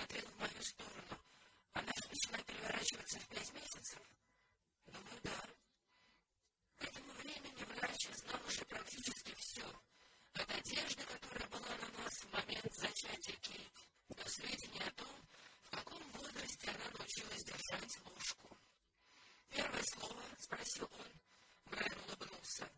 смотрел в мою сторону. Она же переворачиваться в пять месяцев. Думаю, да. К этому времени врач знал уже практически все. От а одежды, которая была на нас в момент зачатия Кейт, до сведения о том, в каком возрасте она научилась держать ложку. «Первое слово?» — спросил он. Брайан улыбнулся.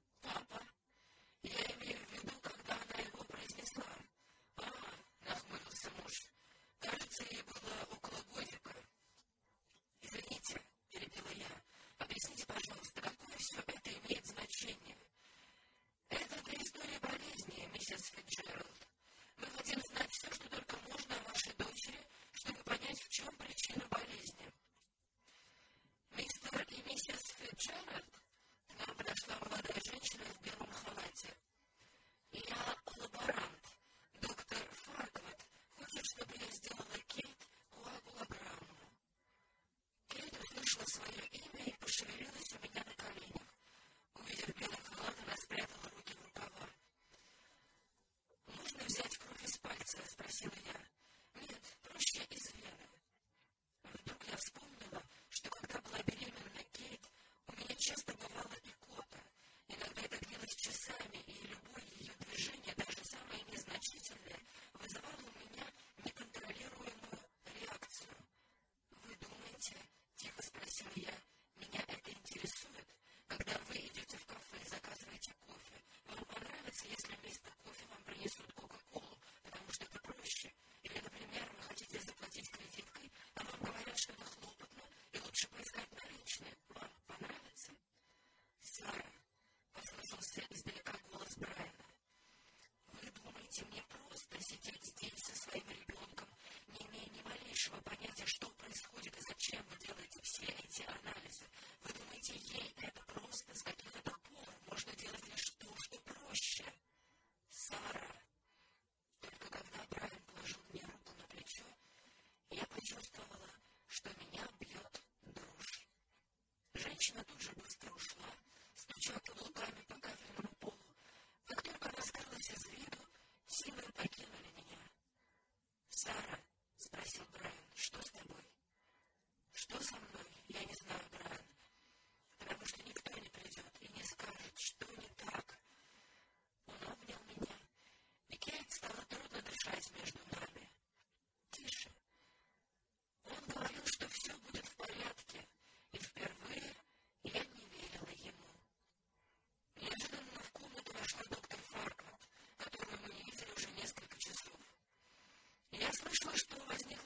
слышала, что возник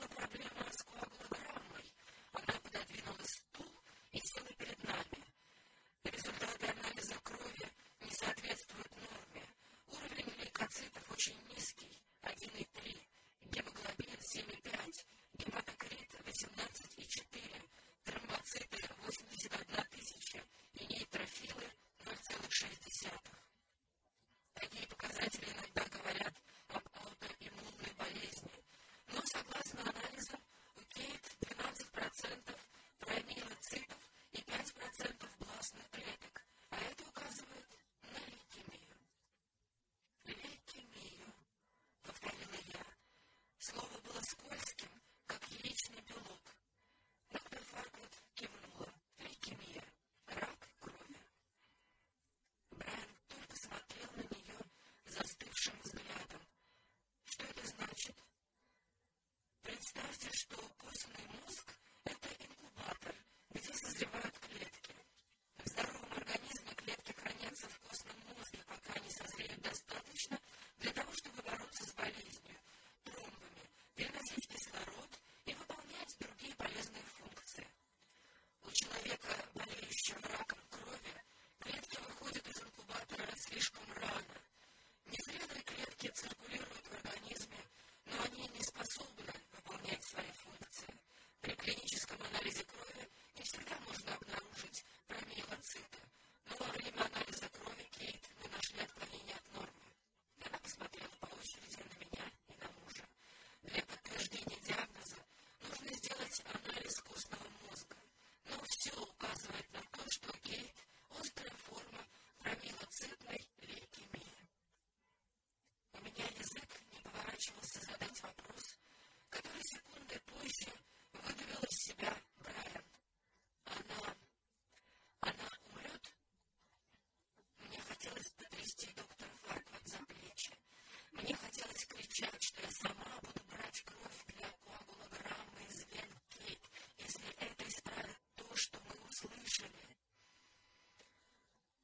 связи, что костный мозг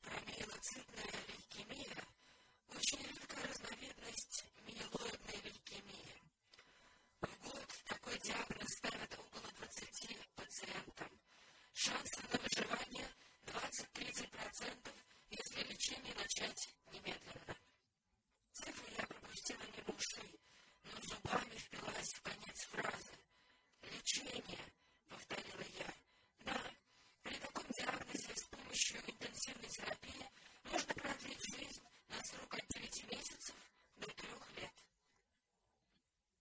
Ранее-лоцитная лейкемия – очень редкая разновидность миелоидной лейкемии. В год такой диагноз ставят около 20 пациентам. Шансы на выживание 20-30%, если лечение начать немедленно. Цифры я пропустила не но зубами впилась в конец фразы. «Лечение», — повторила я, — помощью интенсивной терапии можно продлить жизнь на срок от 9 месяцев до 3 лет.